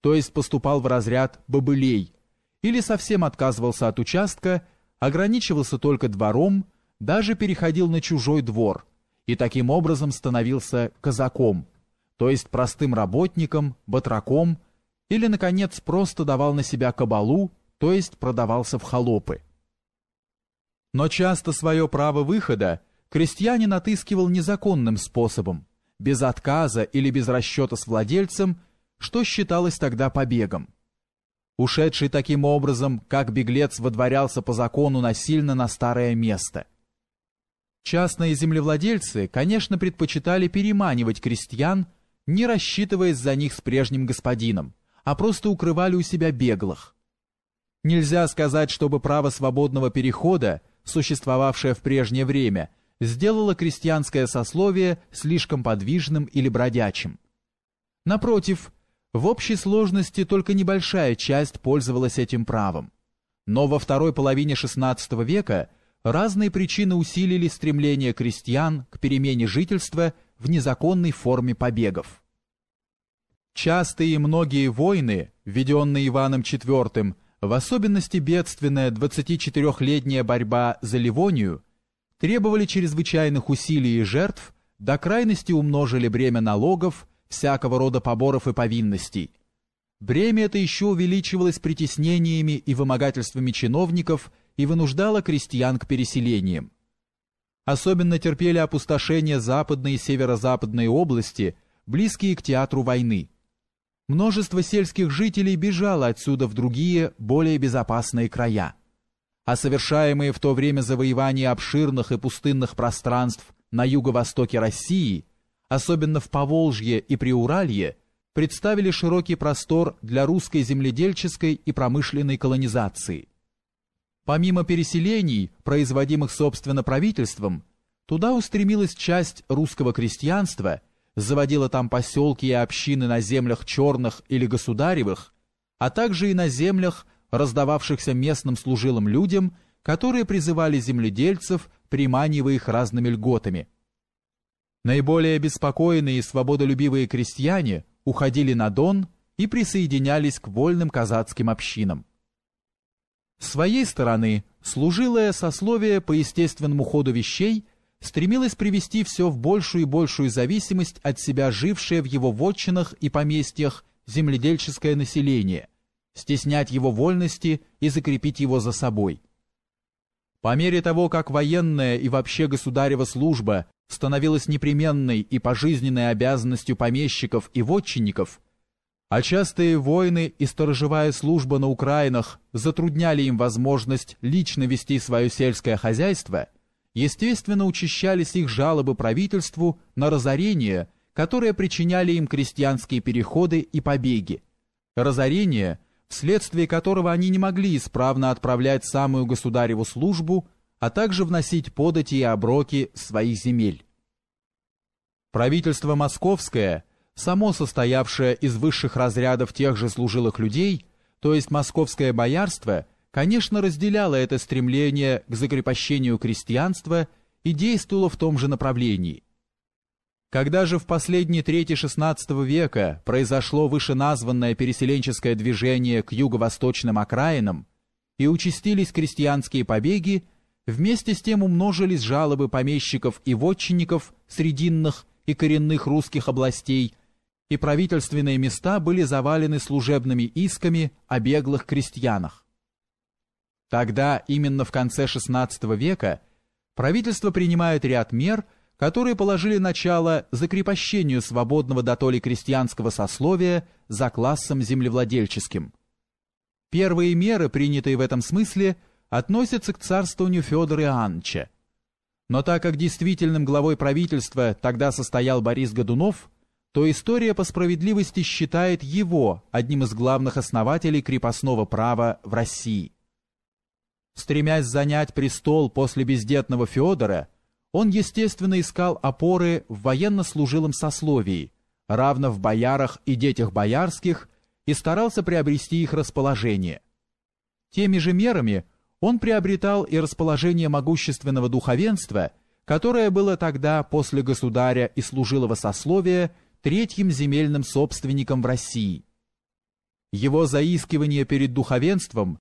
то есть поступал в разряд бобылей, или совсем отказывался от участка, ограничивался только двором, даже переходил на чужой двор и таким образом становился казаком, то есть простым работником, батраком, или, наконец, просто давал на себя кабалу, то есть продавался в холопы. Но часто свое право выхода крестьянин отыскивал незаконным способом, без отказа или без расчета с владельцем, что считалось тогда побегом. Ушедший таким образом, как беглец водворялся по закону насильно на старое место. Частные землевладельцы, конечно, предпочитали переманивать крестьян, не рассчитываясь за них с прежним господином, а просто укрывали у себя беглых. Нельзя сказать, чтобы право свободного перехода, существовавшее в прежнее время, сделало крестьянское сословие слишком подвижным или бродячим. Напротив, в общей сложности только небольшая часть пользовалась этим правом. Но во второй половине XVI века разные причины усилили стремление крестьян к перемене жительства в незаконной форме побегов. Частые и многие войны, введенные Иваном IV, в особенности бедственная 24-летняя борьба за Ливонию, требовали чрезвычайных усилий и жертв, до крайности умножили бремя налогов, всякого рода поборов и повинностей. Бремя это еще увеличивалось притеснениями и вымогательствами чиновников и вынуждало крестьян к переселениям. Особенно терпели опустошение западной и северо-западной области, близкие к театру войны. Множество сельских жителей бежало отсюда в другие, более безопасные края. А совершаемые в то время завоевания обширных и пустынных пространств на юго-востоке России, особенно в Поволжье и Приуралье, представили широкий простор для русской земледельческой и промышленной колонизации. Помимо переселений, производимых собственно правительством, туда устремилась часть русского крестьянства – заводила там поселки и общины на землях черных или государевых, а также и на землях, раздававшихся местным служилым людям, которые призывали земледельцев, приманивая их разными льготами. Наиболее беспокойные и свободолюбивые крестьяне уходили на Дон и присоединялись к вольным казацким общинам. С своей стороны, служилое сословие по естественному ходу вещей – стремилась привести все в большую и большую зависимость от себя жившее в его вотчинах и поместьях земледельческое население, стеснять его вольности и закрепить его за собой. По мере того, как военная и вообще государева служба становилась непременной и пожизненной обязанностью помещиков и вотчинников, а частые войны и сторожевая служба на Украинах затрудняли им возможность лично вести свое сельское хозяйство – естественно, учащались их жалобы правительству на разорение, которое причиняли им крестьянские переходы и побеги. Разорение, вследствие которого они не могли исправно отправлять самую государеву службу, а также вносить подати и оброки своих земель. Правительство московское, само состоявшее из высших разрядов тех же служилых людей, то есть московское боярство – конечно, разделяла это стремление к закрепощению крестьянства и действовала в том же направлении. Когда же в последней трети XVI века произошло вышеназванное переселенческое движение к юго-восточным окраинам и участились крестьянские побеги, вместе с тем умножились жалобы помещиков и вотчинников срединных и коренных русских областей, и правительственные места были завалены служебными исками о беглых крестьянах. Тогда, именно в конце XVI века, правительство принимает ряд мер, которые положили начало закрепощению свободного дотоли крестьянского сословия за классом землевладельческим. Первые меры, принятые в этом смысле, относятся к царствованию Федора Иоанновича. Но так как действительным главой правительства тогда состоял Борис Годунов, то история по справедливости считает его одним из главных основателей крепостного права в России. Стремясь занять престол после бездетного Федора, он, естественно, искал опоры в военно-служилом сословии, равно в боярах и детях боярских, и старался приобрести их расположение. Теми же мерами он приобретал и расположение могущественного духовенства, которое было тогда после государя и служилого сословия третьим земельным собственником в России – Его заискивание перед духовенством